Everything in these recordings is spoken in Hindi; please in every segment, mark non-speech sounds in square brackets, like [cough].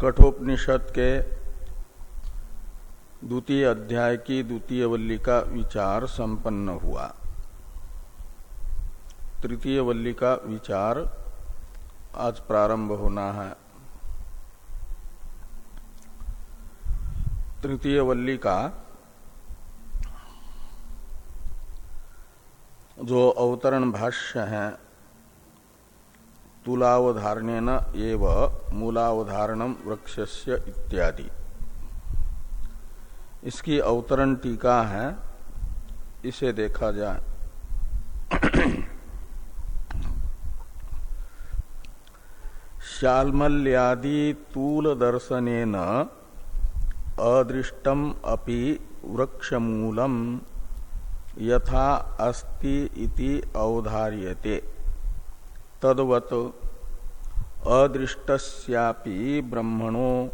कठोपनिषद के द्वितीय अध्याय की द्वितीय वल्ली का विचार संपन्न हुआ। तृतीय वल्ली का विचार आज प्रारंभ होना है। तृतीय वल्ली का जो अवतरण भाष्य है तुलावधारण एव मूलावधारणम वृक्षस्य इत्यादि। इसकी अवतरण टीका है, इसे देखा जाए। शालमल्यादि तूल दर्शन अदृष्टम अपि वृक्षमूलम यथा अस्ति इति अवधार्यते तदवत अदृष्टस्यापि ब्रह्मणो।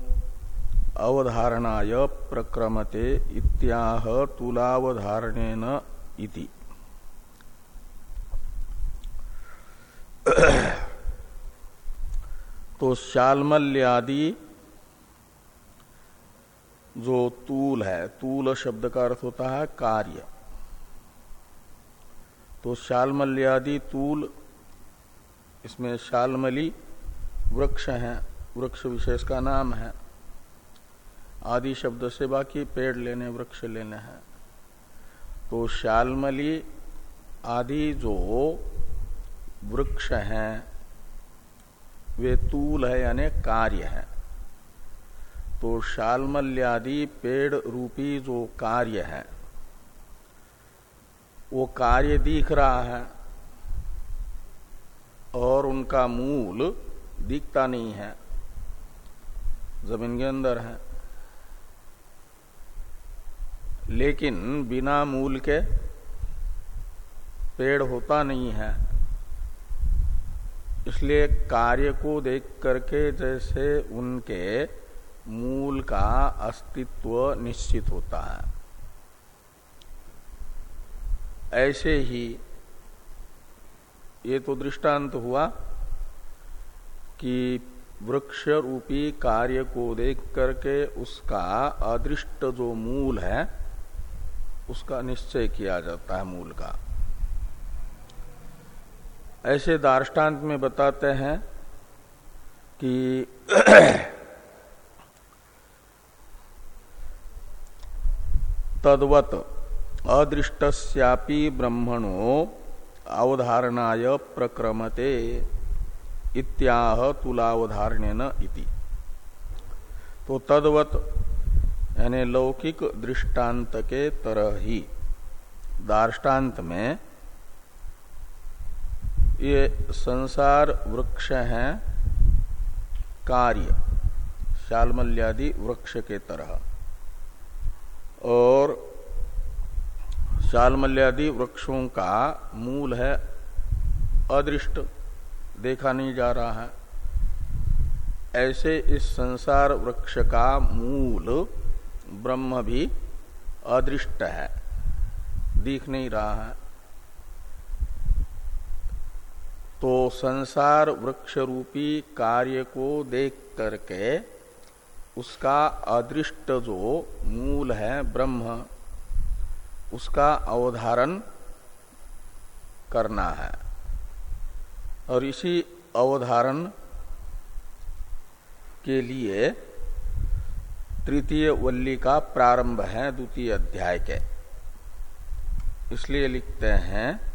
अवधारणाय प्रक्रमते इत्याह तुलावधारणेन इति। तो शालमल्यादि जो तूल है, तूल शब्द का अर्थ होता है कार्य। तो शालमल्यादि तूल, इसमें शालमली वृक्ष है, वृक्ष विशेष का नाम है। आदि शब्द से बाकी पेड़ लेने, वृक्ष लेने हैं। तो शालमली आदि जो वृक्ष हैं, वे तूल है यानी कार्य है। तो शालमल्यादि पेड़ रूपी जो कार्य है, वो कार्य दिख रहा है और उनका मूल दिखता नहीं है, ज़मीन के अंदर है। लेकिन बिना मूल के पेड़ होता नहीं है। इसलिए कार्य को देख करके जैसे उनके मूल का अस्तित्व निश्चित होता है। ऐसे ही ये तो दृष्टांत हुआ। कि वृक्ष रूपी कार्य को देख करके उसका अदृष्ट जो मूल है, उसका निश्चय किया जाता है मूल का। ऐसे दार्टान्त में बताते हैं कि [clears throat] तद्वत अदृष्टस्यापि ब्रह्मणो अवधारणाय प्रक्रमते। इत्याह तुलावधारणेन इति। तो तदवत यानी लौकिक दृष्टांत के तरह। ही दार्टान्त में ये संसार वृक्ष हैं, कार्य, शालमल्यादि वृक्ष के तरह। और शालमल्यादि वृक्षों का मूल है अदृष्ट। देखा नहीं जा रहा है। ऐसे इस संसार वृक्ष का मूल ब्रह्म भी अदृष्ट है। दिख नहीं रहा है। तो संसार वृक्ष रूपी कार्य को देख करके उसका अदृष्ट जो मूल है ब्रह्म, उसका अवधारण करना है। और इसी अवधारण के लिए तृतीय वल्ली का प्रारंभ है, द्वितीय अध्याय के। इसलिए लिखते हैं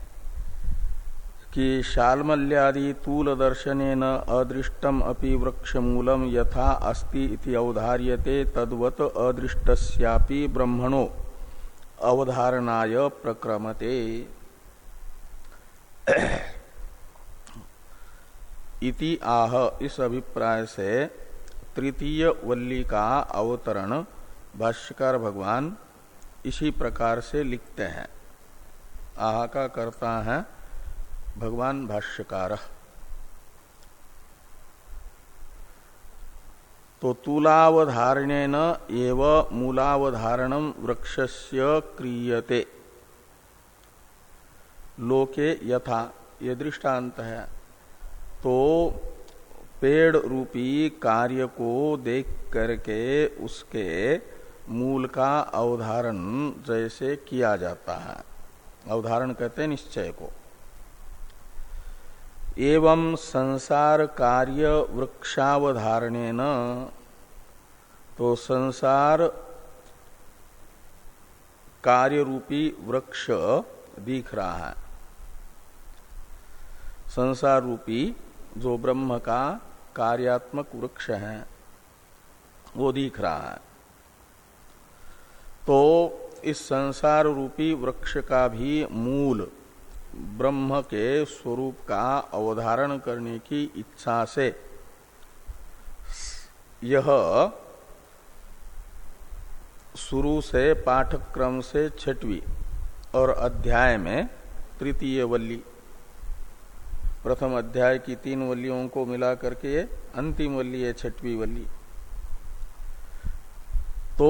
कि शालमल्यादि तूल दर्शन अदृष्टम अपि वृक्ष मूलम यथा अस्ति इति अवधार्यते तद्वत अदृष्टस्यापि ब्रह्मणो। अवधारणाय प्रक्रमते। इति आह, इस अभिप्राय से तृतीय वल्ली का अवतरण भाष्यकार भगवान इसी प्रकार से लिखते हैं। आह का करता है भगवान भाष्यकार। तो तुलावधारणेन एव मूलावधारणम वृक्षस्य क्रियते। लोके यथा, ये दृष्टांत है। तो पेड़ रूपी कार्य को देख करके उसके मूल का अवधारण जैसे किया जाता है। अवधारण कहते हैं निश्चय को। एवं संसार कार्य वृक्षावधारणे न तो संसार कार्य रूपी वृक्ष दिख रहा है। संसार रूपी जो ब्रह्म का कार्यात्मक वृक्ष है, वो दिख रहा है। तो इस संसार रूपी वृक्ष का भी मूल ब्रह्म के स्वरूप का अवधारण करने की इच्छा से यह शुरू से पाठक्रम से छठवीं और अध्याय में तृतीय वल्ली प्रथम अध्याय की तीन वल्लियों को मिला करके अंतिम वल्ली है, छठवीं वल्ली। तो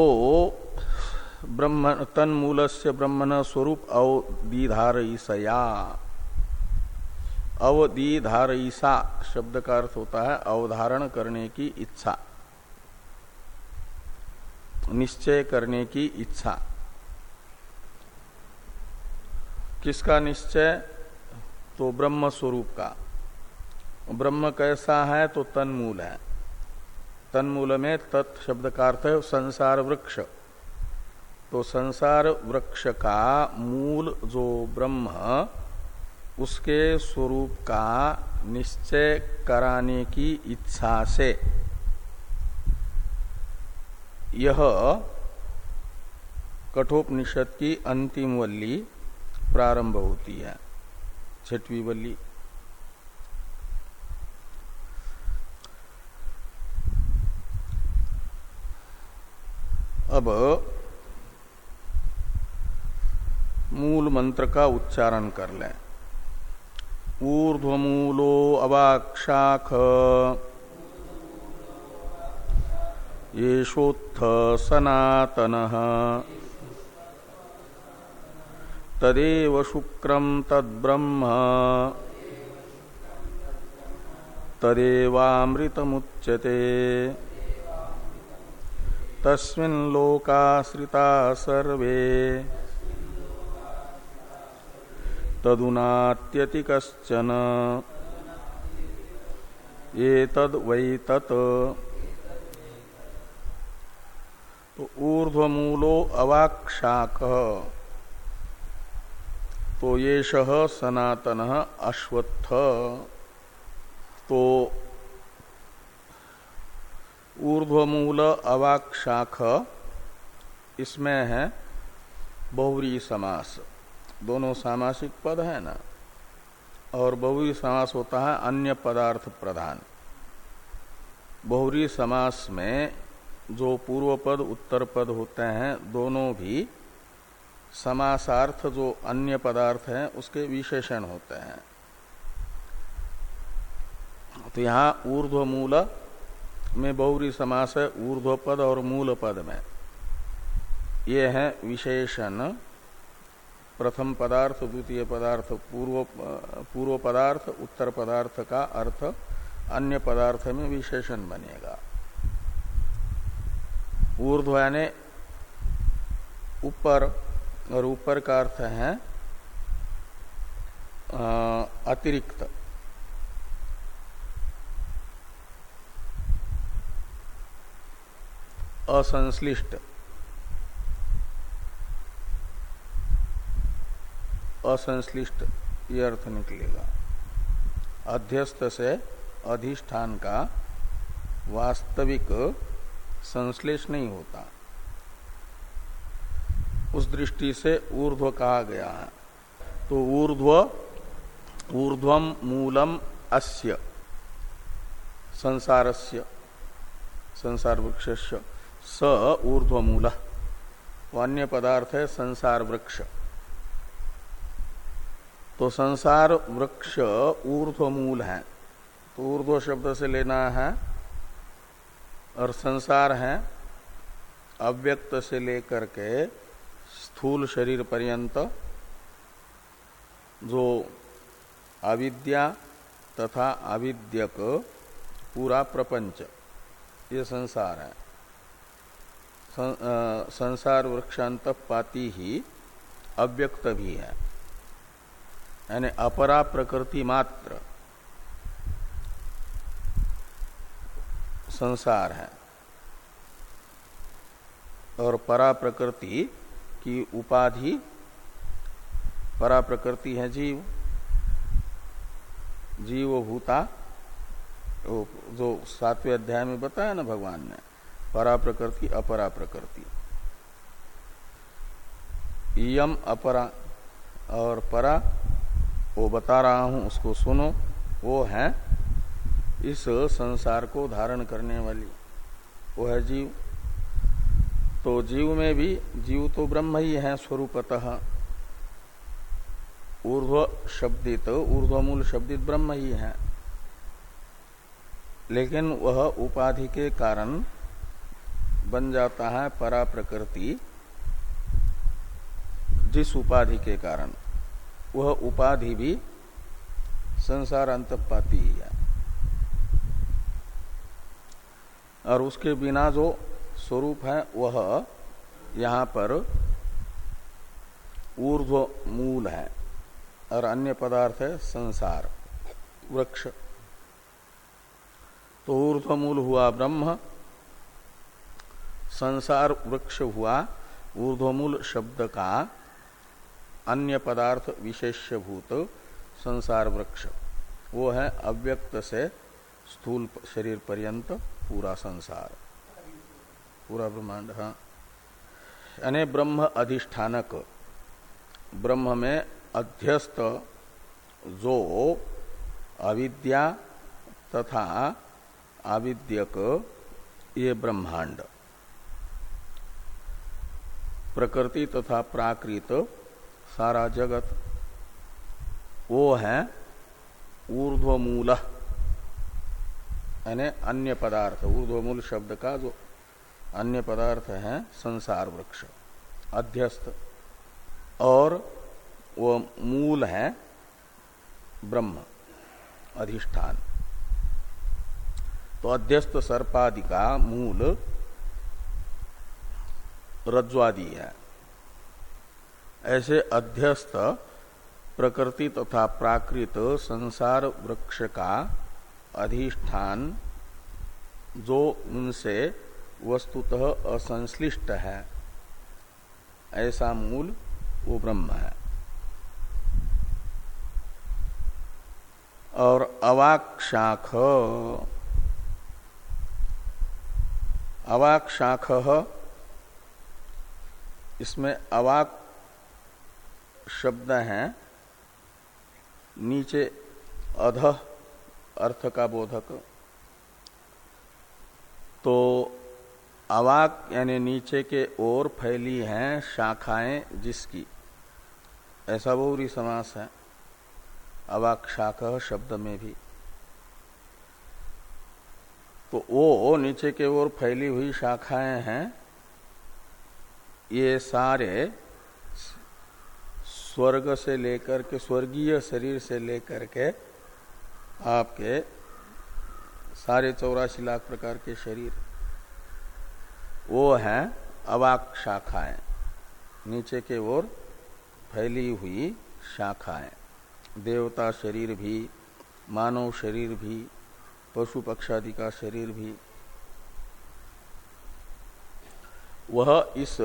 ब्रह्म तन मूल से ब्रह्मण स्वरूप अवधिधारईसया अवधिधारईसा शब्द का अर्थ होता है अवधारण करने की इच्छा। निश्चय करने की इच्छा। किसका निश्चय? तो ब्रह्म स्वरूप का। ब्रह्म कैसा है तो तन्मूल है। तन्मूल में तत् शब्द का अर्थ है संसार वृक्ष। तो संसार वृक्ष का मूल जो ब्रह्म, उसके स्वरूप का निश्चय कराने की इच्छा से। यह कठोपनिषद की अंतिम वल्ली प्रारंभ होती है। छठवी बल्ली। अब मूल मंत्र का उच्चारण कर लें। ऊर्ध्वमूलो अवाक्षाख येषोत्थ सनातन तदेव शुक्रम तद्ब्रह्म। तदेवामृतमुच्यते। तस्मिन् लोकाश्रिता सर्वे। तदुनात्यति कश्चन एतद्वै तत्। तो ऊर्ध्वमूलो अवाक्षाक तो ये शह सनातन अश्वत्थ। तो ऊर्ध्वमूल अवाक्षाख इसमें है बहुरी समास। दोनों सामासिक पद है ना? और बहुरी समास होता है अन्य पदार्थ प्रधान। बहुरी समास में जो पूर्व पद, उत्तर पद होते हैं, दोनों भी समासार्थ जो अन्य पदार्थ हैं, उसके विशेषण होते हैं। तो यहाँ ऊर्ध्व मूल में बहुरी समास है ऊर्ध्व पद और मूल पद में। ये है विशेषण। प्रथम पदार्थ, द्वितीय पदार्थ, पूर्व पूर्व पदार्थ, उत्तर पदार्थ का अर्थ अन्य पदार्थ में विशेषण बनेगा। ऊर्ध्व यानी ऊपर और ऊपर का अर्थ है अतिरिक्त। असंश्लिष्ट। असंश्लिष्ट, ये अर्थ निकलेगा। अध्यस्त से अधिष्ठान का वास्तविक संश्लेष नहीं होता। उस दृष्टि से ऊर्ध्व कहा गया है। तो ऊर्ध्व ऊर्ध्वम मूलम अस्य, संसारस्य संसार वृक्ष स ऊर्ध्व मूल अन्य पदार्थ है संसार वृक्ष तो संसार वृक्ष ऊर्ध्व मूल है। तो ऊर्ध्व शब्द से लेना है, और संसार है अव्यक्त से लेकर के स्थूल शरीर पर्यंत जो अविद्या तथा अविद्यक पूरा प्रपंच, ये संसार है। संसार वृक्षांत पाती ही अव्यक्त भी है। यानी अपरा प्रकृति मात्र संसार है। और परा प्रकृति की उपाधि परा प्रकृति है जीव। जीव भूता जो सातवें अध्याय में बताया ना भगवान ने, परा प्रकृति, अपरा प्रकृति। यम अपरा और परा, वो बता रहा हूँ, उसको सुनो, वो है इस संसार को धारण करने वाली, वो है जीव। तो जीव में भी, जीव तो ब्रह्म ही है स्वरूपतः। ऊर्ध्व शब्दित, ऊर्ध्वमूल शब्दित ब्रह्म ही है। लेकिन वह उपाधि के कारण बन जाता है परा प्रकृति जिस उपाधि के कारण। वह उपाधि भी संसार अंत पाती ही है। और उसके बिना जो स्वरूप है वह यहाँ पर ऊर्ध्व मूल है और अन्य पदार्थ है संसार, वृक्ष। तो ऊर्ध्व मूल हुआ ब्रह्म, संसार वृक्ष हुआ ऊर्ध्वमूल शब्द का अन्य पदार्थ विशेष्यभूत संसार वृक्ष। वो है अव्यक्त से स्थूल शरीर पर्यंत पूरा संसार। पूरा ब्रह्मांड हाँ। यानी ब्रह्म अधिष्ठानक, ब्रह्म में अध्यस्त जो अविद्या तथा आविद्यक ये ब्रह्मांड। प्रकृति तथा प्राकृत, सारा जगत, वो है ऊर्ध्वमूल, यानी अन्य पदार्थ, ऊर्ध्वमूल शब्द का जो अन्य पदार्थ है संसार वृक्ष अध्यस्त और वो मूल है ब्रह्म, अधिष्ठान। तो अध्यस्त सर्पादि का मूल रज्वादि है। ऐसे अध्यस्त प्रकृति तथा प्राकृत संसार वृक्ष का अधिष्ठान, जो उनसे वस्तुतः असंश्लिष्ट है। ऐसा मूल वो ब्रह्म है। और अवाक शाख अवाक शाख इसमें अवाक शब्द है। नीचे अध, अर्थ का बोधक। तो अवाक यानी नीचे के ओर फैली हैं शाखाएँ जिसकी। ऐसा बहुरी समास है। अवाक शाखा शब्द में भी। तो वो नीचे के ओर फैली हुई शाखाएँ हैं। ये सारे स्वर्ग से लेकर के, स्वर्गीय शरीर से लेकर के आपके सारे चौरासी लाख प्रकार के शरीर। वो है अवाक शाखाएँ। नीचे के ओर फैली हुई शाखाएँ। देवता शरीर भी, मानव शरीर भी, पशु पक्षादि का शरीर भी। वह इस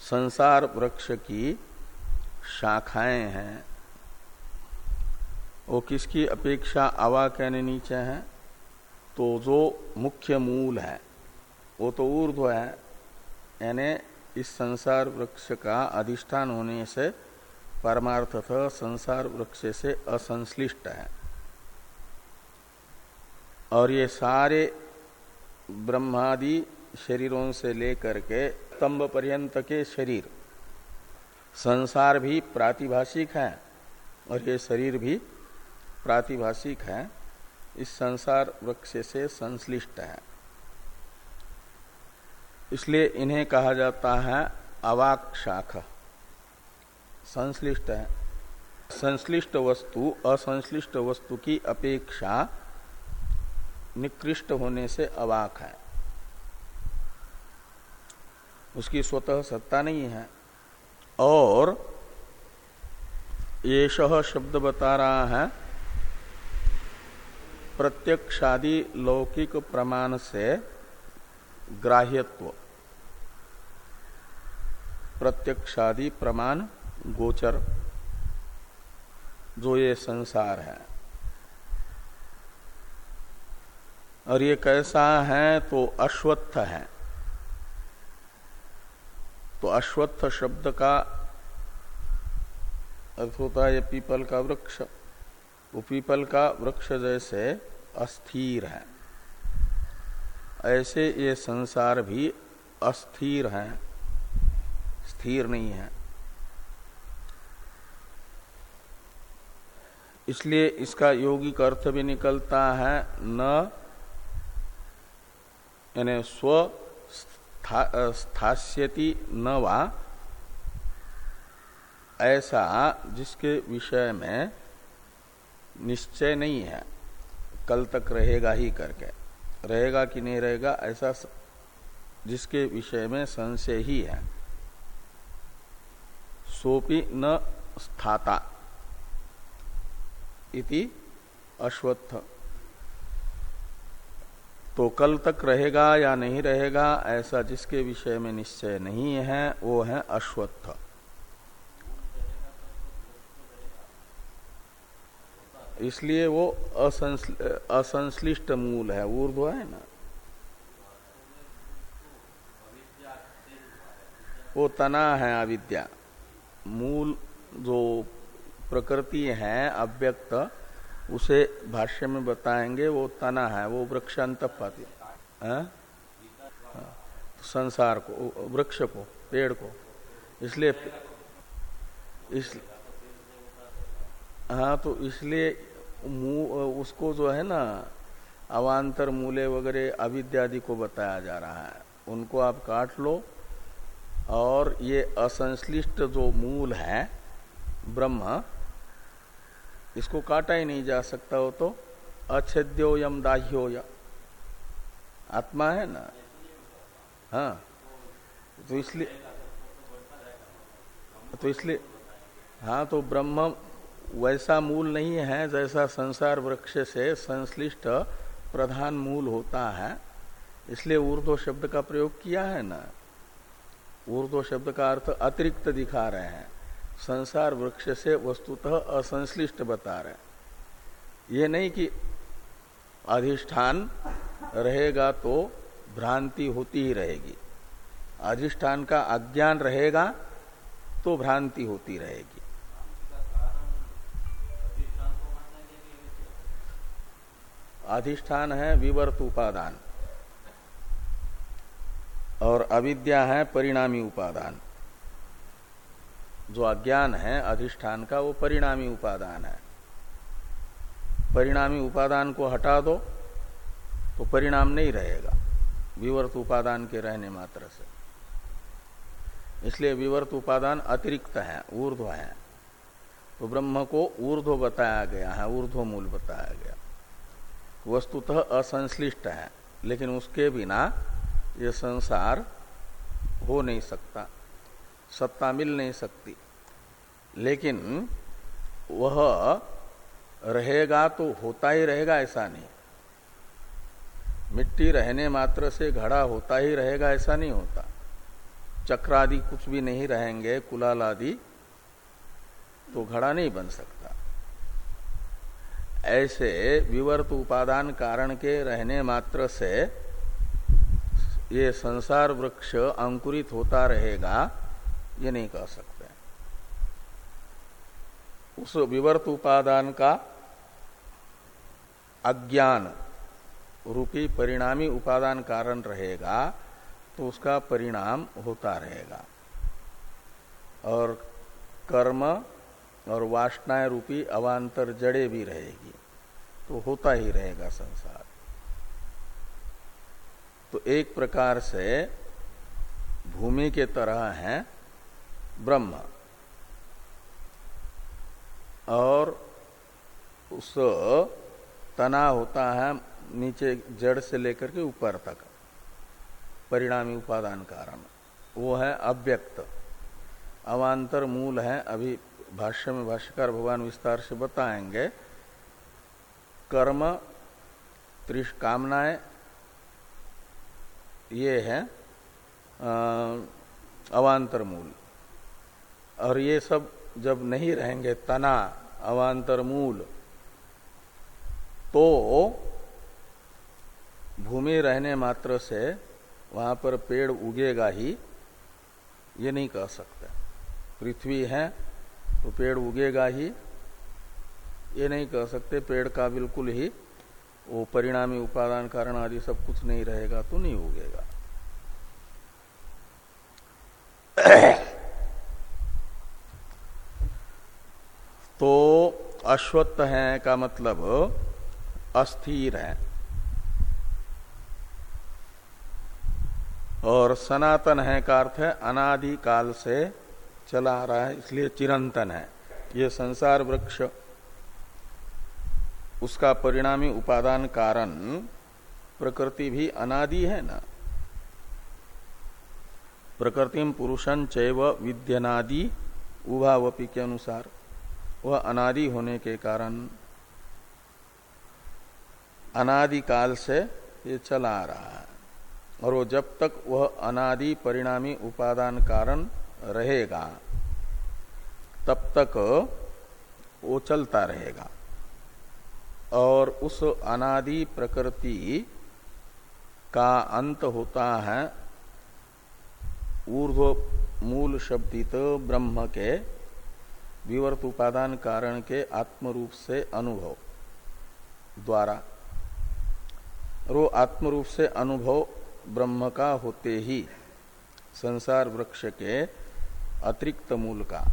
संसार वृक्ष की शाखाएँ हैं। वो किसकी अपेक्षा अवा कहने नीचे हैं? तो जो मुख्य मूल है। वो तो ऊर्ध्व है। यानी इस संसार वृक्ष का अधिष्ठान होने से परमार्थतः संसार वृक्ष से असंश्लिष्ट है। और ये सारे ब्रह्मादि शरीरों से लेकर के स्तंभ पर्यंत के शरीर, संसार भी प्रातिभाषिक है और ये शरीर भी प्रातिभाषिक है। इस संसार वृक्ष से संश्लिष्ट है। इसलिए इन्हें कहा जाता है अवाक शाख। संश्लिष्ट है। संश्लिष्ट वस्तु, असंश्लिष्ट वस्तु की अपेक्षा निकृष्ट होने से अवाक है। उसकी स्वतः सत्ता नहीं है। और ये शब्द बता रहा है, प्रत्यक्षादि लौकिक प्रमाण से ग्राह्यत्व। प्रत्यक्षादि प्रमाण गोचर, जो ये संसार है। और ये कैसा है तो अश्वत्थ है। तो अश्वत्थ शब्द का अर्थ होता है, ये पीपल का वृक्ष। वो पीपल का वृक्ष जैसे अस्थिर है। ऐसे ये संसार भी अस्थिर है। स्थिर नहीं है। इसलिए इसका यौगिक अर्थ भी निकलता है न, यानी स्व स्थास्यति न वा, ऐसा जिसके विषय में निश्चय नहीं है, कल तक रहेगा ही करके। रहेगा कि नहीं रहेगा, ऐसा जिसके विषय में संशय ही है। सोपी न स्थाता। इति अश्वत्थ। तो कल तक रहेगा या नहीं रहेगा, ऐसा जिसके विषय में निश्चय नहीं है, वो है अश्वत्थ। इसलिए वो असंश्लिष्ट मूल है, ऊर्ध्व है ना? वो तना है अविद्या। मूल जो प्रकृति है, अव्यक्त, उसे भाष्य में बताएँगे, वो तना है, वो वृक्षांत पाती हाँ? संसार को, वृक्ष को, पेड़ को। इसलिए, इस हाँ तो इसलिए उसको जो है ना, अवान्तर मूले वगैरह, अविद्यादि को बताया जा रहा है। उनको आप काट लो और ये असंश्लिष्ट जो मूल है, ब्रह्म, इसको काटा ही नहीं जा सकता हो तो अच्छेद्यो यम दाह्यो या आत्मा है ना? हाँ। तो इसलिए तो इसलिए हाँ तो ब्रह्म वैसा मूल नहीं है जैसा संसार वृक्ष से संश्लिष्ट प्रधान मूल होता है, इसलिए ऊर्ध्व शब्द का प्रयोग किया है ना? ऊर्ध्व शब्द का अर्थ अतिरिक्त दिखा रहे हैं। संसार वृक्ष से वस्तुतः असंश्लिष्ट बता रहे ये नहीं कि अधिष्ठान रहेगा तो भ्रांति होती ही रहेगी। अधिष्ठान का अज्ञान रहेगा तो भ्रांति होती रहेगी। अधिष्ठान है विवर्त उपादान। और अविद्या है परिणामी उपादान। जो अज्ञान है, अधिष्ठान का, वो परिणामी उपादान है। परिणामी उपादान को हटा दो तो परिणाम नहीं रहेगा, विवर्त उपादान के रहने मात्र से। इसलिए विवर्त उपादान अतिरिक्त है, ऊर्ध्व है। तो ब्रह्म को ऊर्ध्व बताया गया है ऊर्ध्व मूल बताया गया। वस्तुतः असंश्लिष्ट है, लेकिन उसके बिना ये संसार हो नहीं सकता, सत्ता मिल नहीं सकती। लेकिन वह रहेगा तो होता ही रहेगा, ऐसा नहीं। मिट्टी रहने मात्र से घड़ा होता ही रहेगा, ऐसा नहीं होता। चक्रादि कुछ भी नहीं रहेंगे कुलाल आदि तो घड़ा नहीं बन सकता। ऐसे विवर्त उपादान कारण के रहने मात्र से ये संसार वृक्ष अंकुरित होता रहेगा, ये नहीं कह सकते। उस विवर्त उपादान का अज्ञान रूपी परिणामी उपादान कारण रहेगा तो उसका परिणाम होता रहेगा। और कर्म और वासनाएँ रूपी अवान्तर जड़े भी रहेगी तो होता ही रहेगा संसार। तो एक प्रकार से भूमि के तरह है ब्रह्म। और उस तना होता है नीचे जड़ से लेकर के ऊपर तक, परिणामी उपादान कारण वो है अव्यक्त। अवान्तर मूल है, अभी भाष्य में भाष्यकार भगवान विस्तार से बताएँगे। कर्म, त्रिश कामनाएँ ये है अवान्तर मूल और ये सब जब नहीं रहेंगे, तना अवान्तर मूल तो भूमि रहने मात्र से वहाँ पर पेड़ उगेगा ही, ये नहीं कह सकते। पृथ्वी है तो पेड़ उगेगा ही, ये नहीं कह सकते, पेड़ का बिल्कुल ही वो परिणामी उपादान कारण आदि सब कुछ नहीं रहेगा तो नहीं उगेगा [coughs] तो अश्वत्थ है का मतलब अस्थिर है। और सनातन है का अर्थ है अनादि काल से चला आ रहा है, इसलिए चिरंतन है। ये संसार वृक्ष उसका परिणामी उपादान कारण प्रकृति भी अनादि है ना। प्रकृतिम पुरुषन चैव विद्यनादि उभावपी के अनुसार, वह अनादि होने के कारण अनादि काल से ये चला आ रहा है। और वो जब तक वह अनादि परिणामी उपादान कारण रहेगा, तब तक वो चलता रहेगा। और उस अनादि प्रकृति का अंत होता है ऊर्ध्व मूल शब्दित ब्रह्म के विवर्त उपादान कारण के आत्म रूप से अनुभव द्वारा। रो आत्म रूप से अनुभव ब्रह्म का होते ही संसार वृक्ष के अतिरिक्त मूल का,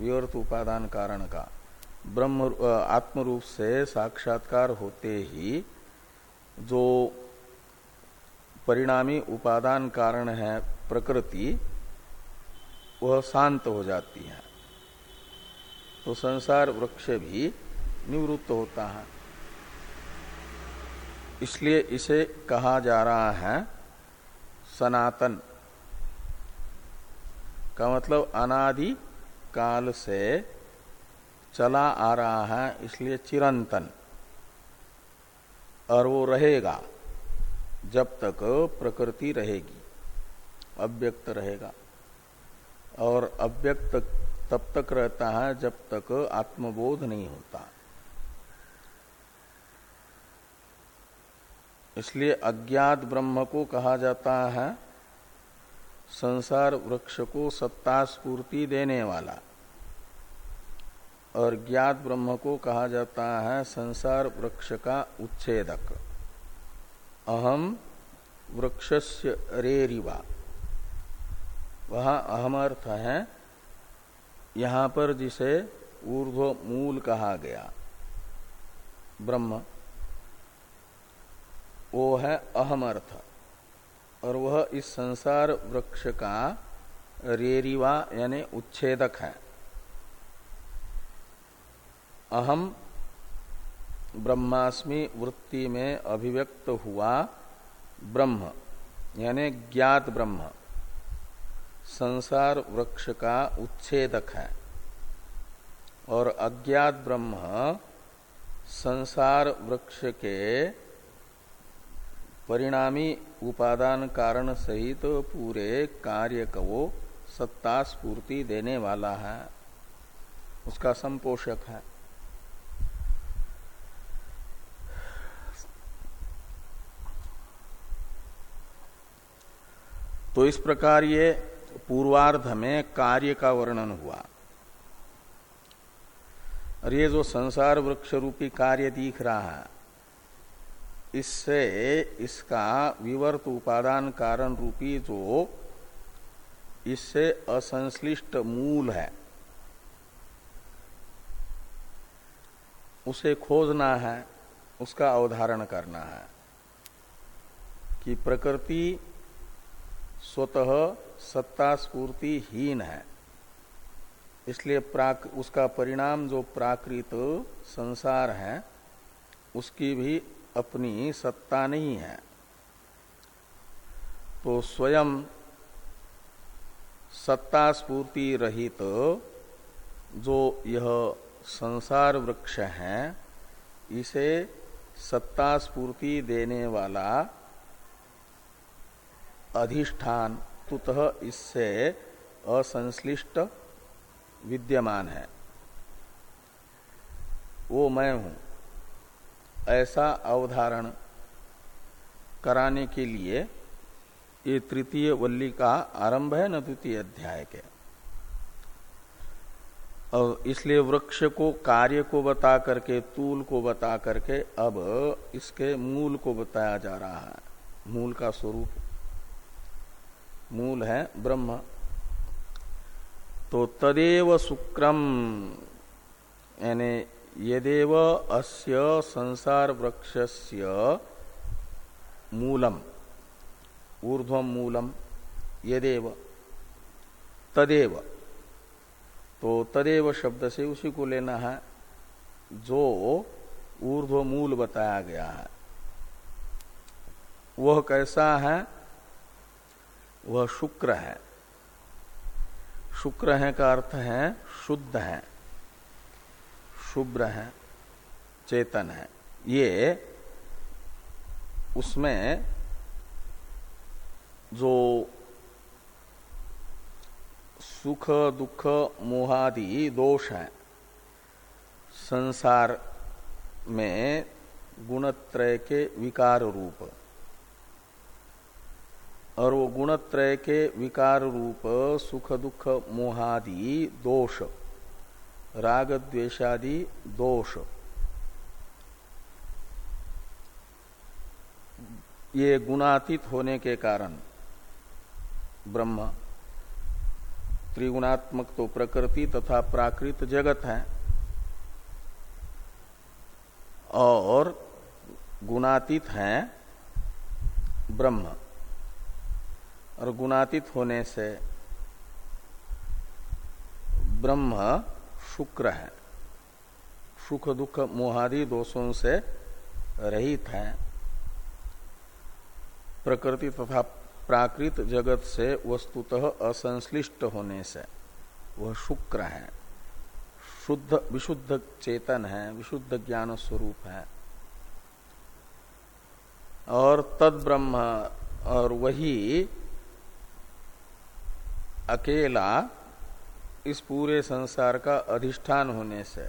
विवर्त उपादान कारण का ब्रह्म आत्म रूप से साक्षात्कार होते ही जो परिणामी उपादान कारण है प्रकृति, वह शांत हो जाती है। तो संसार वृक्ष भी निवृत्त होता है। इसलिए इसे कहा जा रहा है सनातन। का मतलब अनादि काल से चला आ रहा है, इसलिए चिरंतन। और वो रहेगा, जब तक प्रकृति रहेगी, अव्यक्त रहेगा। और अव्यक्त तब तक रहता है, जब तक आत्मबोध नहीं होता। इसलिए अज्ञात ब्रह्म को कहा जाता है, संसार वृक्ष को सत्ता स्पूर्ति देने वाला। और ज्ञात ब्रह्म को कहा जाता है संसार वृक्ष का उच्छेदक। अहम वृक्षस्य रेरिवा। वह अहम अर्थ है, यहाँ पर जिसे ऊर्ध्व मूल कहा गया, ब्रह्म। वो है अहम अर्थ, और वह इस संसार वृक्ष का रेरिवा यानी उच्छेदक है। अहम ब्रह्मास्मि वृत्ति में अभिव्यक्त हुआ ब्रह्म, यानी ज्ञात ब्रह्म। संसार वृक्ष का उच्छेदक है। और अज्ञात ब्रह्म संसार वृक्ष के परिणामी उपादान कारण सहित तो पूरे कार्य को सत्ता स्पूर्ति देने वाला है। उसका संपोषक है। तो इस प्रकार ये पूर्वार्ध में कार्य का वर्णन हुआ। और ये जो संसार वृक्ष रूपी कार्य दिख रहा है इससे इसका विवर्त उपादान कारण रूपी जो इससे असंश्लिष्ट मूल है, उसे खोजना है, उसका अवधारण करना है कि प्रकृति स्वतः सत्ता स्पूर्ति हीन है। इसलिए प्राक, उसका परिणाम जो प्राकृत संसार है, उसकी भी अपनी सत्ता नहीं है। तो स्वयं सत्ता स्पूर्ति रहित जो यह संसार वृक्ष है, इसे सत्ता स्पूर्ति देने वाला अधिष्ठान, तुतः इससे असंश्लिष्ट विद्यमान है। वो मैं हूँ। ऐसा अवधारण कराने के लिए ये तृतीय वल्ली का आरंभ है न द्वितीय अध्याय के। और इसलिए वृक्ष को, कार्य को बता करके, तूल को बता करके अब इसके मूल को बताया जा रहा है। मूल का स्वरूप मूल है ब्रह्म। तो तदेव शुक्रम। यानी यदेव अस्य संसार वृक्षस्य मूलम, ऊर्ध्व मूलम, यदेव, तदेव। तो तदेव शब्द से उसी को लेना है, जो ऊर्ध्व मूल बताया गया है। वह कैसा है? वह शुक्र है। शुक्र है का अर्थ है शुद्ध है, शुभ्र है, चेतन है। ये उसमें जो सुख, दुख मोहादि दोष है, संसार में गुणत्रय के विकार रूप। और वो गुणत्रय के विकार रूप, सुख दुख मोहादि दोष, राग द्वेषादि दोष। ये गुणातीत होने के कारण ब्रह्म त्रिगुणात्मक तो प्रकृति तथा प्राकृत जगत है। और गुणातीत है ब्रह्म। और गुणातीत होने से ब्रह्म शुक्र है। सुख, दुख मोहादि दोषों से रहित है। प्रकृति तथा प्राकृत जगत से वस्तुतः असंश्लिष्ट होने से वह शुक्र है। शुद्ध, विशुद्ध चेतन है, विशुद्ध ज्ञान स्वरूप है। और तद ब्रह्म और वही अकेला इस पूरे संसार का अधिष्ठान होने से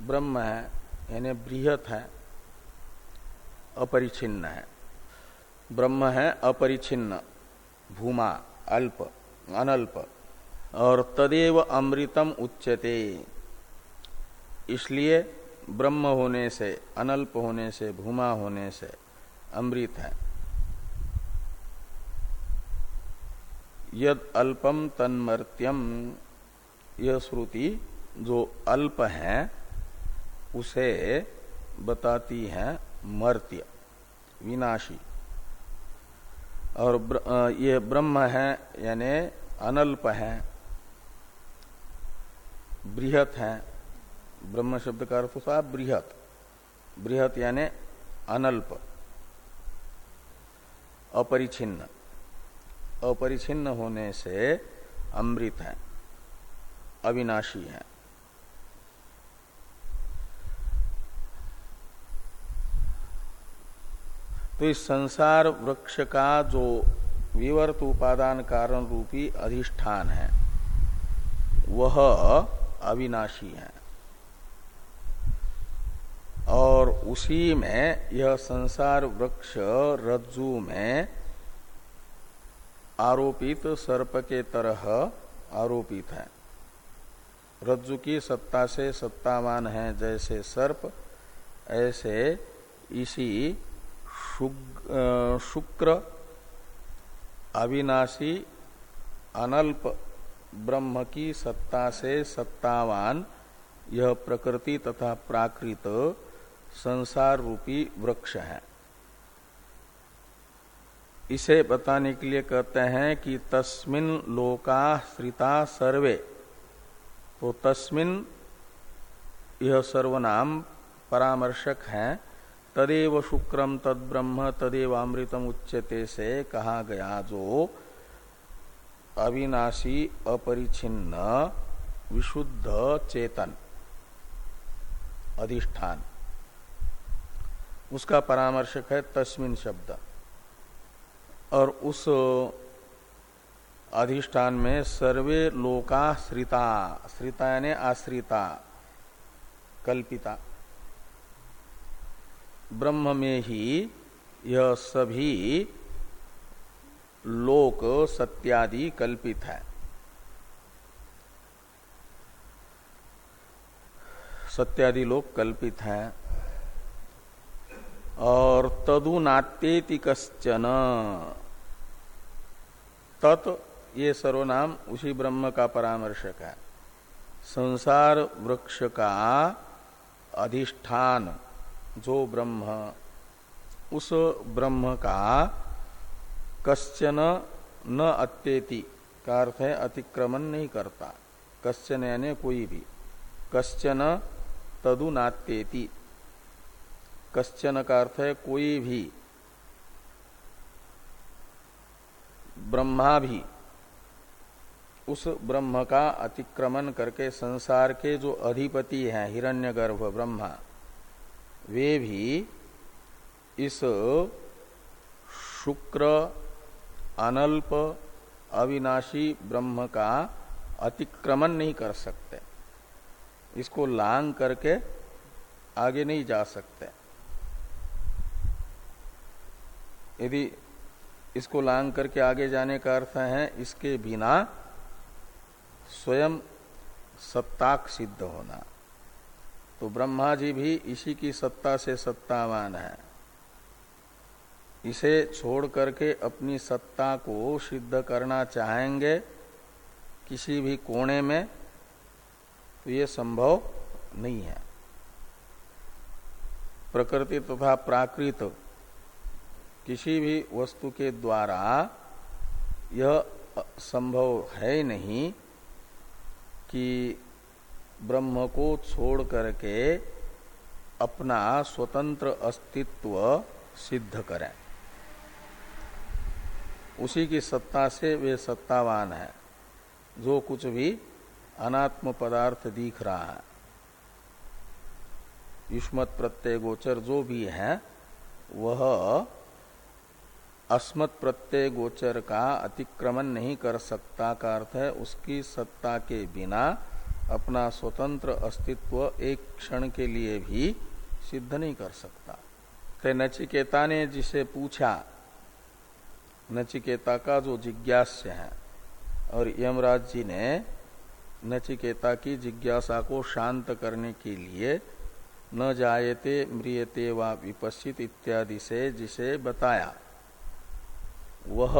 ब्रह्म है, यानी बृहत है अपरिछिन्न है। ब्रह्म है अपरिछिन्न भूमा, अल्प, अनल्प, और तदेव अमृतम उच्चते इसलिए ब्रह्म होने से, अनल्प होने से, भूमा होने से अमृत है। यद अल्पम तन्मर्त्यम यह श्रुति जो अल्प है उसे बताती है मर्त्य विनाशी। और ब्र, ये ब्रह्म है यानी अनल्प है बृहत है। ब्रह्म शब्द का अर्थ होता बृहत। बृहत यानी अनल्प अपरिछिन्न अपरिछिन्न होने से अमृत है, अविनाशी है। तो इस संसार वृक्ष का जो विवर्त उपादान कारण रूपी अधिष्ठान है, वह अविनाशी है। और उसी में यह संसार वृक्ष रज्जु में आरोपित सर्प के तरह आरोपित है। रज्जु की सत्ता से सत्तावान है, जैसे सर्प, ऐसे इसी शुक्र, अविनाशी, अनल्प ब्रह्म की सत्ता से सत्तावान, यह प्रकृति तथा प्राकृत संसार रूपी वृक्ष है। इसे बताने के लिए कहते हैं कि तस्मिन लोका श्रिता सर्वे। तो तस्मिन, यह सर्वनाम परामर्शक है। तदेव शुक्रम तद ब्रह्म तदेव अमृतम उच्चते से कहा गया जो अविनाशी अपरिछिन्न विशुद्ध, चेतन, अधिष्ठान। उसका परामर्शक है तस्मिन शब्द। और उस अधिष्ठान में सर्वे लोका श्रिता श्रिता यानी आश्रिता, कल्पिता। ब्रह्म में ही यह सभी लोक सत्यादि कल्पित है। सत्यादि लोक कल्पित है। और तदुनात्येति कश्चन तत् ये सर्वनाम उसी ब्रह्म का परामर्शक है। संसार वृक्ष का अधिष्ठान, जो ब्रह्म, उस ब्रह्म का कश्चन न अत्येति, का अर्थ है अतिक्रमण नहीं करता। कश्चन यानी कोई भी। कश्चन तदुनात्येति। कश्चन का अर्थ है कोई भी। ब्रह्मा भी उस ब्रह्म का अतिक्रमण करके संसार के जो अधिपति हैं, हिरण्यगर्भ ब्रह्मा, वे भी इस शुक्र, अनल्प, अविनाशी ब्रह्म का अतिक्रमण नहीं कर सकते। इसको लांग करके आगे नहीं जा सकते। यदि इसको लांग करके आगे जाने का अर्थ है, इसके बिना स्वयं सत्ताक सिद्ध होना। तो ब्रह्मा जी भी इसी की सत्ता से सत्तावान है। इसे छोड़ करके अपनी सत्ता को सिद्ध करना चाहेंगे किसी भी कोने में तो ये संभव नहीं है। प्रकृति तथा प्राकृत किसी भी वस्तु के द्वारा यह संभव है नहीं कि ब्रह्म को छोड़ करके अपना स्वतंत्र अस्तित्व सिद्ध करें। उसी की सत्ता से वे सत्तावान है। जो कुछ भी अनात्म पदार्थ दिख रहा है, युष्मत प्रत्यय गोचर जो भी है, वह अस्मत् प्रत्यय गोचर का अतिक्रमण नहीं कर सकता का अर्थ है उसकी सत्ता के बिना अपना स्वतंत्र अस्तित्व एक क्षण के लिए भी सिद्ध नहीं कर सकता। तो नचिकेता ने जिसे पूछा, नचिकेता का जो जिज्ञास्य है, और यमराज जी ने नचिकेता की जिज्ञासा को शांत करने के लिए न जायते म्रियते व विपस्सित इत्यादि से जिसे बताया। वह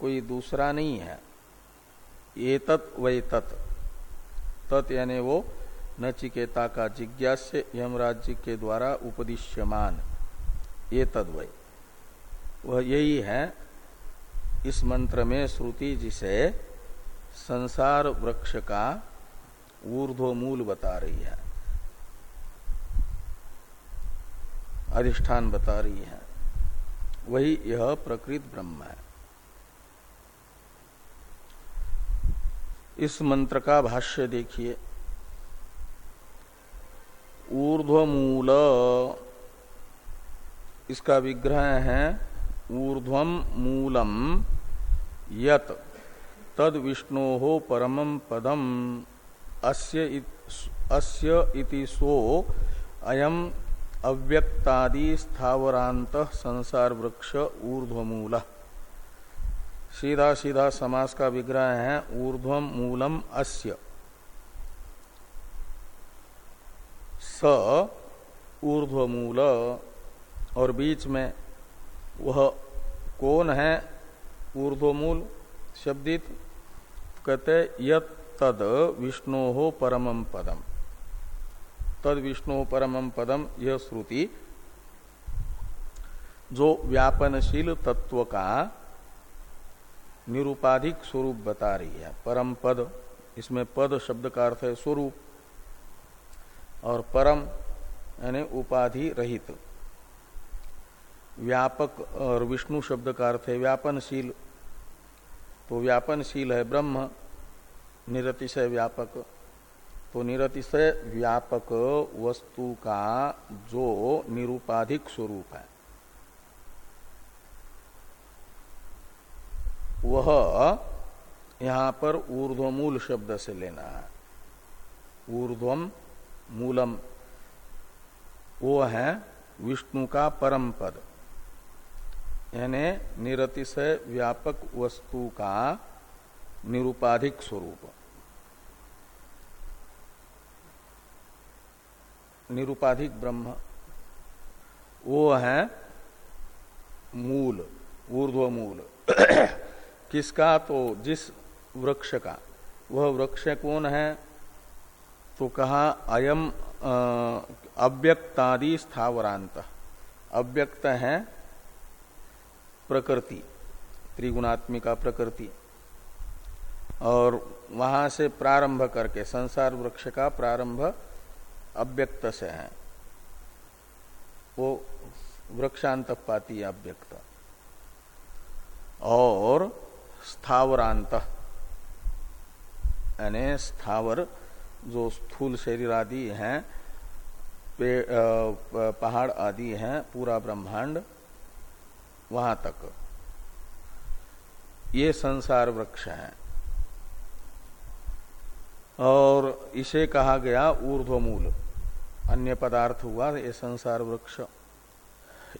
कोई दूसरा नहीं है। ये तत् वही तत् तत् यानी वो नचिकेता का जिज्ञास्य यमराज जी के द्वारा उपदिश्यमान। ये तद्वय वह यही है इस मंत्र में श्रुति जिसे संसार वृक्ष का ऊर्ध्वमूल बता रही है। अधिष्ठान बता रही है। वही यह प्रकृत ब्रह्म है। इस मंत्र का भाष्य देखिए। ऊर्ध्वमूल। इसका विग्रह है ऊर्ध्वम मूलम यत तद विष्णो हो परम पदम अस्य अस्य इति सो अयम अव्यक्तादि स्थावरांत संसार वृक्ष ऊर्ध्वमूल। सीधा सीधा समास का विग्रह है, ऊर्ध्वम मूलम अस्य। स ऊर्ध्वमूल, और बीच में वह कौन है, ऊर्ध्वमूल, शब्दित, कहते यद विष्णु परमम पदम। तद विष्णु परमम पदम यह श्रुति। जो व्यापनशील तत्व का निरूपाधिक स्वरूप बता रही है। परम पद, इसमें पद शब्द का अर्थ है स्वरूप और परम, यानी उपाधि रहित। व्यापक और विष्णु शब्द का अर्थ है व्यापनशील। तो व्यापनशील है ब्रह्म, निरतिशय व्यापक। तो निरतिशय व्यापक वस्तु का जो निरुपाधिक स्वरूप है, वह यहाँ पर ऊर्ध्वमूल शब्द से लेना है। ऊर्ध्वम मूलम, वो है विष्णु का परम पद। यानी निरतिशय व्यापक वस्तु का निरुपाधिक स्वरूप। निरुपाधिक ब्रह्म। वो है मूल ऊर्ध्व मूल [clears throat] किसका? तो जिस वृक्ष का। वह वृक्ष कौन है? तो कहा, अयम अव्यक्तादि स्थावरांत। अव्यक्त है प्रकृति, त्रिगुणात्मिका प्रकृति। और वहाँ से प्रारंभ करके, संसार वृक्ष का प्रारंभ अव्यक्त से है। वो वृक्षांत पाती अव्यक्त। और स्थावरांत। यानी स्थावर जो स्थूल शरीर आदि हैं पहाड़ आदि हैं, पूरा ब्रह्मांड, वहाँ तक। ये संसार वृक्ष है। और इसे कहा गया ऊर्ध्वमूल। अन्य पदार्थ हुआ, ये संसार वृक्ष।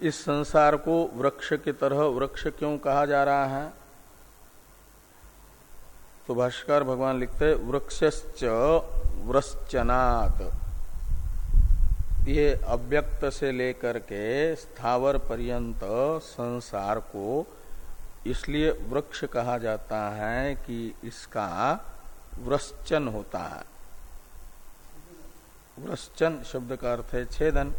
इस संसार को वृक्ष की तरह, वृक्ष क्यों कहा जा रहा है? तो भाष्कर भगवान लिखते वृक्षश्च वृश्चनात्। ये अव्यक्त से लेकर के स्थावर पर्यंत संसार को इसलिए वृक्ष कहा जाता है कि इसका वृश्चन होता है। वृश्चन शब्द का अर्थ है छेदन।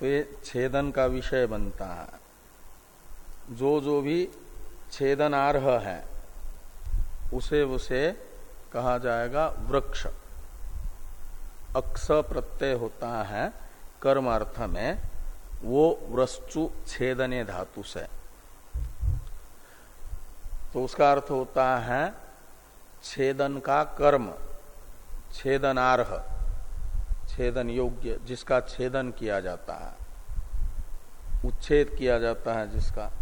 तो ये छेदन का विषय बनता है। जो जो भी छेदनार्ह है, उसे उसे कहा जाएगा वृक्ष। अक्ष प्रत्यय होता है कर्मार्थ में, वो वृश्चु छेदने धातु से। तो उसका अर्थ होता है छेदन का कर्म। छेदनार्ह, छेदन योग्य, जिसका छेदन किया जाता है, उच्छेद किया जाता है जिसका,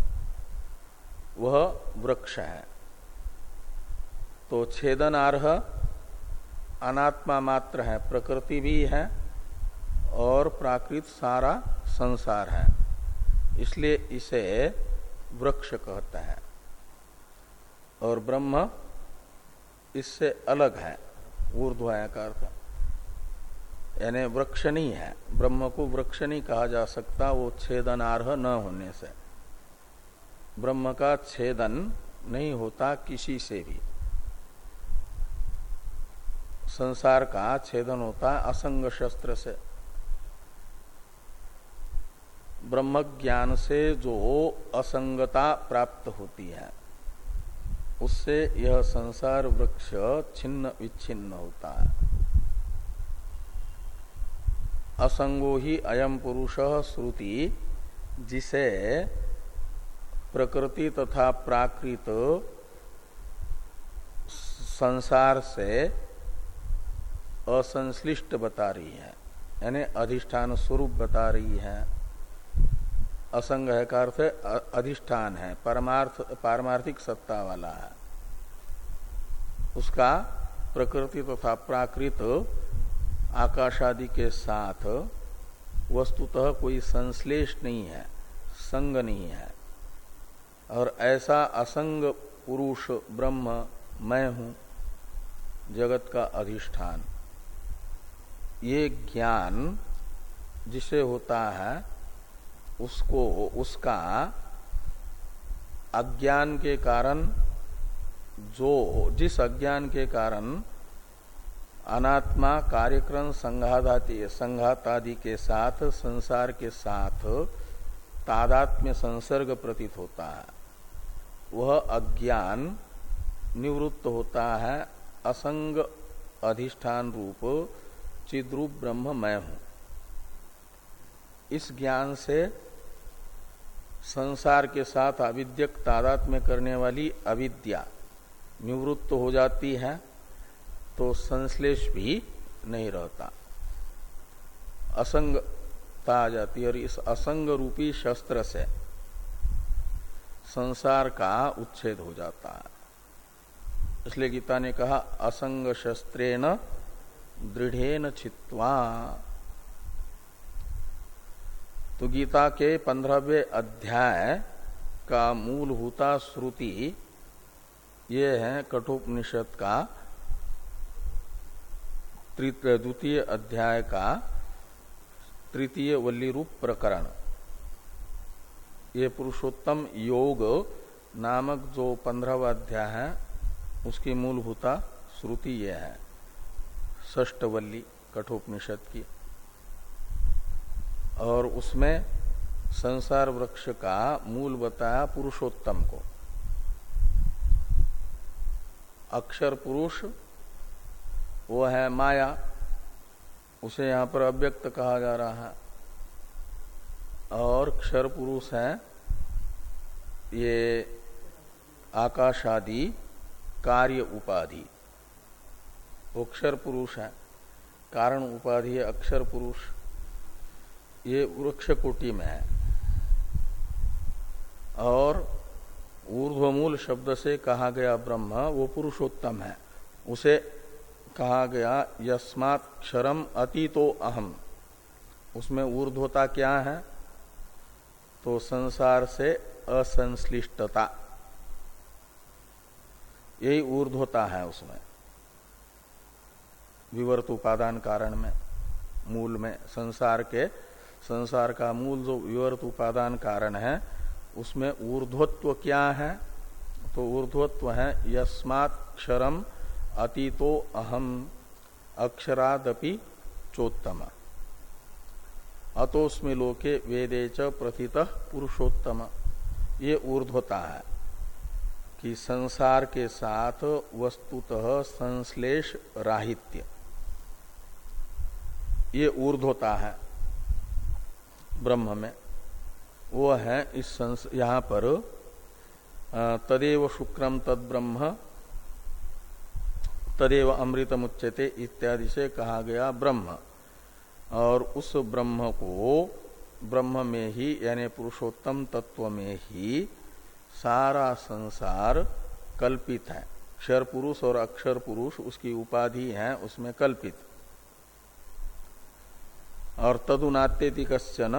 वह वृक्ष है। तो छेदनार्ह अनात्मा मात्र है, प्रकृति भी है और प्राकृत सारा संसार है। इसलिए इसे वृक्ष कहते हैं। और ब्रह्म इससे अलग है। ऊर्ध्वाया का अर्थ यानी वृक्ष नहीं है, ब्रह्म को वृक्ष नहीं कहा जा सकता, वो छेदनार्ह न होने से। ब्रह्म का छेदन नहीं होता किसी से भी। संसार का छेदन होता है असंग शस्त्र से। ब्रह्म ज्ञान से जो असंगता प्राप्त होती है उससे यह संसार वृक्ष छिन्न विच्छिन्न होता है। असंगो ही अयम पुरुष श्रुति, जिसे प्रकृति तथा प्राकृत संसार से असंश्लिष्ट बता रही है, यानी अधिष्ठान स्वरूप बता रही है। असंग है का अर्थ अधिष्ठान है, परमार्थ, पारमार्थिक सत्ता वाला है। उसका प्रकृति तथा तो प्राकृत आकाश आदि के साथ वस्तुतः कोई संश्लेष नहीं है, संग नहीं है। और ऐसा असंग पुरुष, ब्रह्म, मैं हूँ, जगत का अधिष्ठान। ये ज्ञान जिसे होता है उसको, उसका अज्ञान के कारण, जो, जिस अज्ञान के कारण अनात्मा कार्यक्रम संघाती संघात आदि के साथ, संसार के साथ तादात्म्य संसर्ग प्रतीत होता है, वह अज्ञान निवृत्त होता है, असंग अधिष्ठान रूप चिद्रूप ब्रह्म मैं हूँ। इस ज्ञान से संसार के साथ अविद्यक तादात में करने वाली अविद्या निवृत्त हो जाती है तो संश्लेष भी नहीं रहता। असंगता आ जाती है और इस असंग रूपी शस्त्र से संसार का उच्छेद हो जाता है। इसलिए गीता ने कहा, असंग शस्त्रेण दृढ़ छित्वा तो गीता के पंद्रहवें अध्याय का मूलभूता श्रुति, ये है कठोपनिषद का द्वितीय अध्याय का तृतीय वल्ली रूप प्रकरण। ये पुरुषोत्तम योग नामक जो पंद्रहवा अध्याय है, उसकी मूलभूता श्रुति ये है ष्टवल्ली कठोपनिषद की। और उसमें संसार वृक्ष का मूल बताया पुरुषोत्तम को। अक्षर पुरुष, वो है माया, उसे यहाँ पर अव्यक्त कहा जा रहा है। और क्षर पुरुष है, ये आकाश आदि, कार्य उपाधि। वो अक्षर पुरुष है, कारण उपाधि है अक्षर पुरुष। ये वृक्ष कोटि में है। और ऊर्ध्वमूल शब्द से कहा गया ब्रह्म, वो पुरुषोत्तम है। उसे कहा गया, यस्मात क्षरम अतीतो अहम। उसमें ऊर्ध्वता क्या है? तो संसार से असंश्लिष्टता। यही ऊर्ध्वता है उसमें। विवर्त उपादान कारण में, मूल में, संसार के संसार का मूल जो विवर्त उपादान कारण है, उसमें ऊर्ध्वत्व क्या है? तो ऊर्ध्वत्व है, यस्मात् क्षरम अतीतो अहम अक्षरादपि चोत्तम। अतोस्मि लोके वेदे च प्रथित पुरुषोत्तम। ये ऊर्ध्वता है कि संसार के साथ वस्तुतः संश्लेष राहित्य। ये ऊर्ध्वता है। ब्रह्म में। वो है इस संस, यहाँ पर तदेव शुक्रम तद ब्रह्म तदेव अमृत मुच्यते इत्यादि से कहा गया ब्रह्म। और उस ब्रह्म को, ब्रह्म में ही, यानी पुरुषोत्तम तत्व में ही सारा संसार कल्पित है। क्षर पुरुष और अक्षर पुरुष उसकी उपाधि है, उसमें कल्पित। और तदुनात्यति कश्चन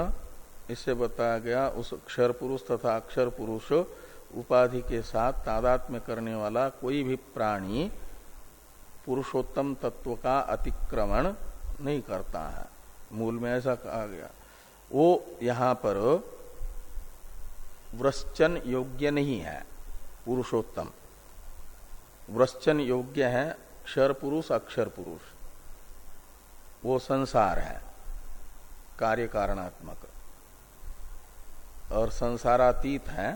इससे बताया गया उस अक्षर पुरुष तथा अक्षर पुरुष उपाधि के साथ तादात्म्य करने वाला कोई भी प्राणी पुरुषोत्तम तत्व का अतिक्रमण नहीं करता है। मूल में ऐसा कहा गया। वो यहाँ पर व्रश्चन योग्य नहीं है, पुरुषोत्तम। व्रश्चन योग्य है, क्षर पुरुष, अक्षर पुरुष। वो संसार है। कार्य कारणात्मक और संसारातीत है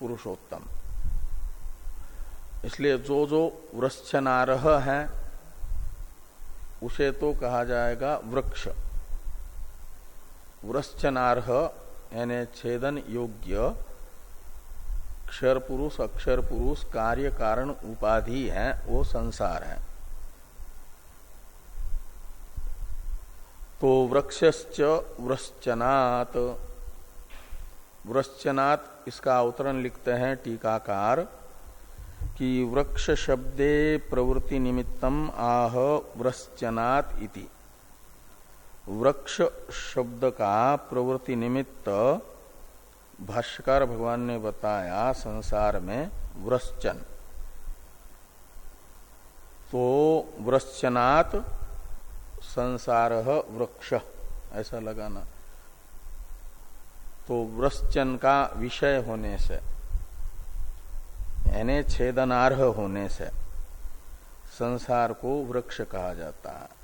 पुरुषोत्तम। इसलिए जो जो वृक्षनारह है, उसे तो कहा जाएगा वृक्ष। वृक्षनारह, यानी छेदन योग्य क्षर पुरुष अक्षर पुरुष कार्य कारण उपाधि है, वो संसार है। तो वृक्षश्च वृश्चनात्। वृश्चनात् इसका अवतरण लिखते हैं टीकाकार कि वृक्ष शब्दे प्रवृत्ति निमित्तम आह वृश्चनात् इति। वृक्ष शब्द का प्रवृत्ति निमित्त भाष्यकार भगवान ने बताया संसार में वृश्चन। तो वृश्चनात् संसार वृक्ष। ऐसा लगाना। तो वृश्चन का विषय होने से, यानी छेदनार्ह होने से, संसार को वृक्ष कहा जाता है।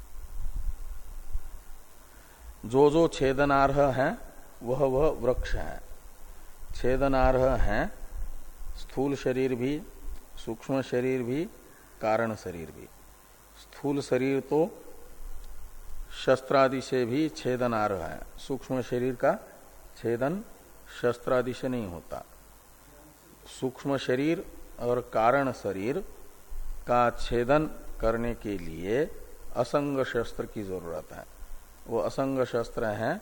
जो जो छेदनार्ह है, वह वह वृक्ष है। छेदनार्ह है, स्थूल शरीर भी, सूक्ष्म शरीर भी, कारण शरीर भी। स्थूल शरीर तो शस्त्रादि से भी छेदन आ रहा है। सूक्ष्म शरीर का छेदन शस्त्रादि से नहीं होता। सूक्ष्म शरीर और कारण शरीर का छेदन करने के लिए असंग शस्त्र की ज़रूरत है। वो असंग शस्त्र है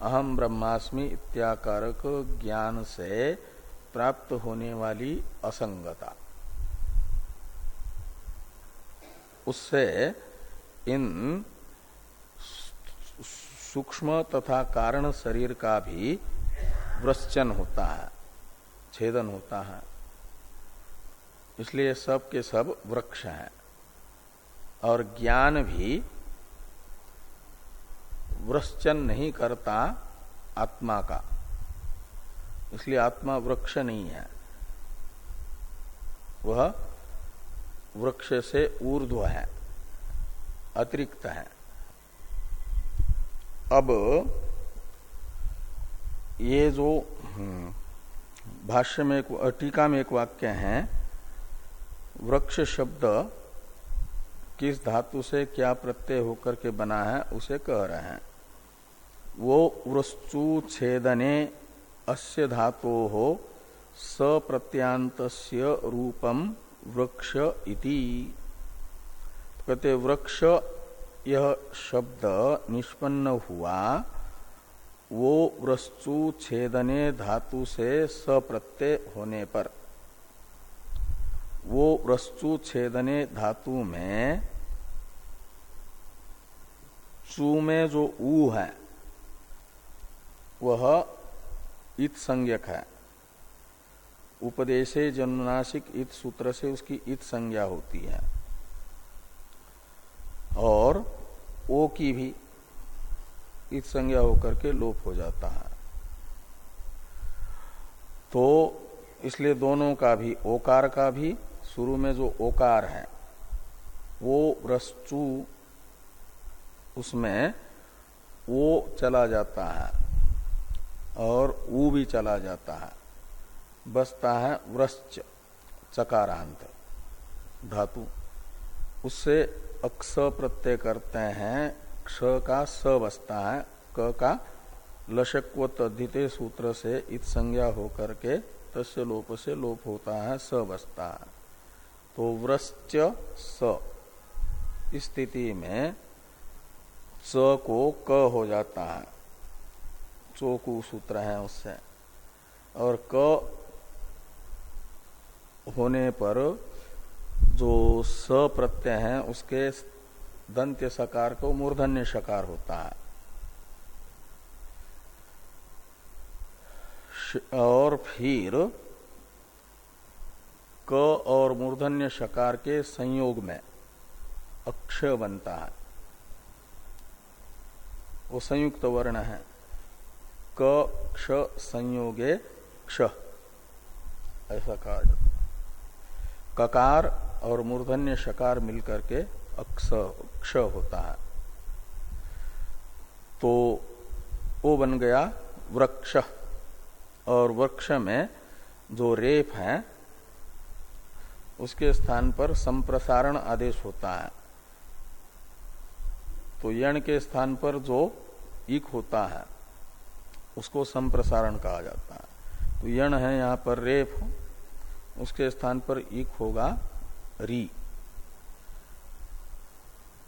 अहम ब्रह्मास्मि इत्याकारक ज्ञान से प्राप्त होने वाली असंगता। उससे इन सूक्ष्म तथा कारण शरीर का भी वृश्चन होता है, छेदन होता है। इसलिए सब के सब वृक्ष हैं और ज्ञान भी वृश्चन नहीं करता आत्मा का। इसलिए आत्मा वृक्ष नहीं है। वह वृक्ष से ऊर्ध्व है, अतिरिक्त है। अब ये जो हम्म, भाष्य में एक टीका में एक वाक्य है वृक्ष शब्द किस धातु से क्या प्रत्यय होकर के बना है उसे कह रहे हैं। वो वृस्तु छेदने अस्य धातो हो सप्रत्यांत रूपम वृक्ष इति। कहते वृक्ष यह शब्द निष्पन्न हुआ, वो वस्तु छेदने धातु से सप्रत्यय होने पर। वो वस्तु छेदने धातु में चू में जो ऊ है, वह इत संज्ञक है। उपदेशे जन्मनाशिक इत सूत्र से उसकी इत संज्ञा होती है। और ओ की भी इत संज्ञा होकर के लोप हो जाता है। तो इसलिए दोनों का भी, ओकार का भी, शुरू में जो ओकार है, वो रस्चू उसमें वो चला जाता है और ऊ भी चला जाता है। बसता है वृश्च चकारांत, धातु। उससे अक्ष प्रत्यय करते हैं, क्ष का स बसता है, क का लशक्व तद्धिते सूत्र से इत संज्ञा होकर के तस्य लोप से लोप होता है, स बसता है। तो व्रश्च स। स्थिति में च को क हो जाता है। चोकू सूत्र है उससे। और क होने पर जो स प्रत्यय है, उसके दंत्य सकार को मूर्धन्य सकार होता है। और फिर क और मूर्धन्य सकार के संयोग में अक्षय बनता है। वो संयुक्त वर्ण है। क, क्ष, संयोगे क्ष, ऐसा कहा जाता ककार और मूर्धन्य शकार मिलकर के अक्ष क्ष होता है। तो वो बन गया वृक्ष। और वृक्ष में जो रेप है, उसके स्थान पर संप्रसारण आदेश होता है। तो यण के स्थान पर जो इक होता है, उसको संप्रसारण कहा जाता है। तो यण है यहाँ पर रेप, उसके स्थान पर इक होगा। री।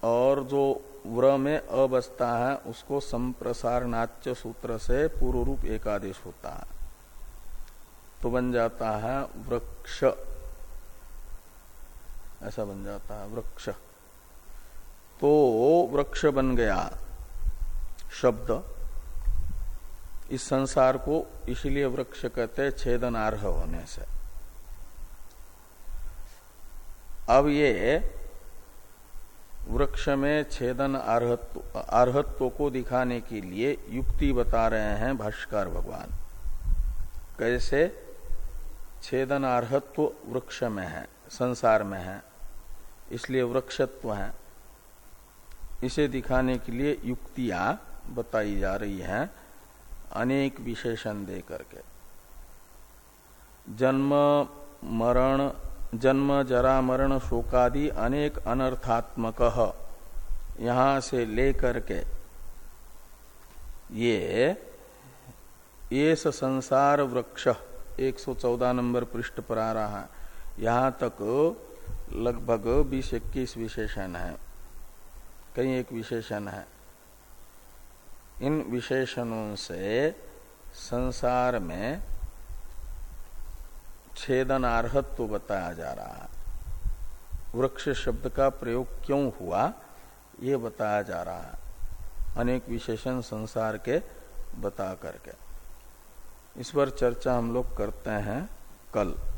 और जो व्र में अ बसता है, उसको संप्रसारणाच्य सूत्र से पूर्व रूप एकादेश होता है। तो बन जाता है वृक्ष। ऐसा बन जाता है वृक्ष। तो वृक्ष बन गया शब्द। इस संसार को इसलिए वृक्ष कहते छेदनार्ह होने से। अब ये वृक्ष में छेदन अर्हत्व को दिखाने के लिए युक्ति बता रहे हैं भाष्कर भगवान। कैसे? छेदन अर्हत्व वृक्ष में है, संसार में है, इसलिए वृक्षत्व है। इसे दिखाने के लिए युक्तियाँ बताई जा रही हैं, अनेक विशेषण दे करके जन्म, मरण जन्म, जरा, मरण, शोकादि अनेक अनर्थात्मक यहाँ से लेकर के ये ये संसार वृक्ष 114 नंबर पृष्ठ पर आ रहा है। यहाँ तक लगभग बीस इक्कीस विशेषण है। कई एक विशेषण है। इन विशेषणों से संसार में छेदनार्हत्व बताया जा रहा है। वृक्ष शब्द का प्रयोग क्यों हुआ, ये बताया जा रहा है। अनेक विशेषण संसार के बता करके। इस पर चर्चा हम लोग करते हैं कल।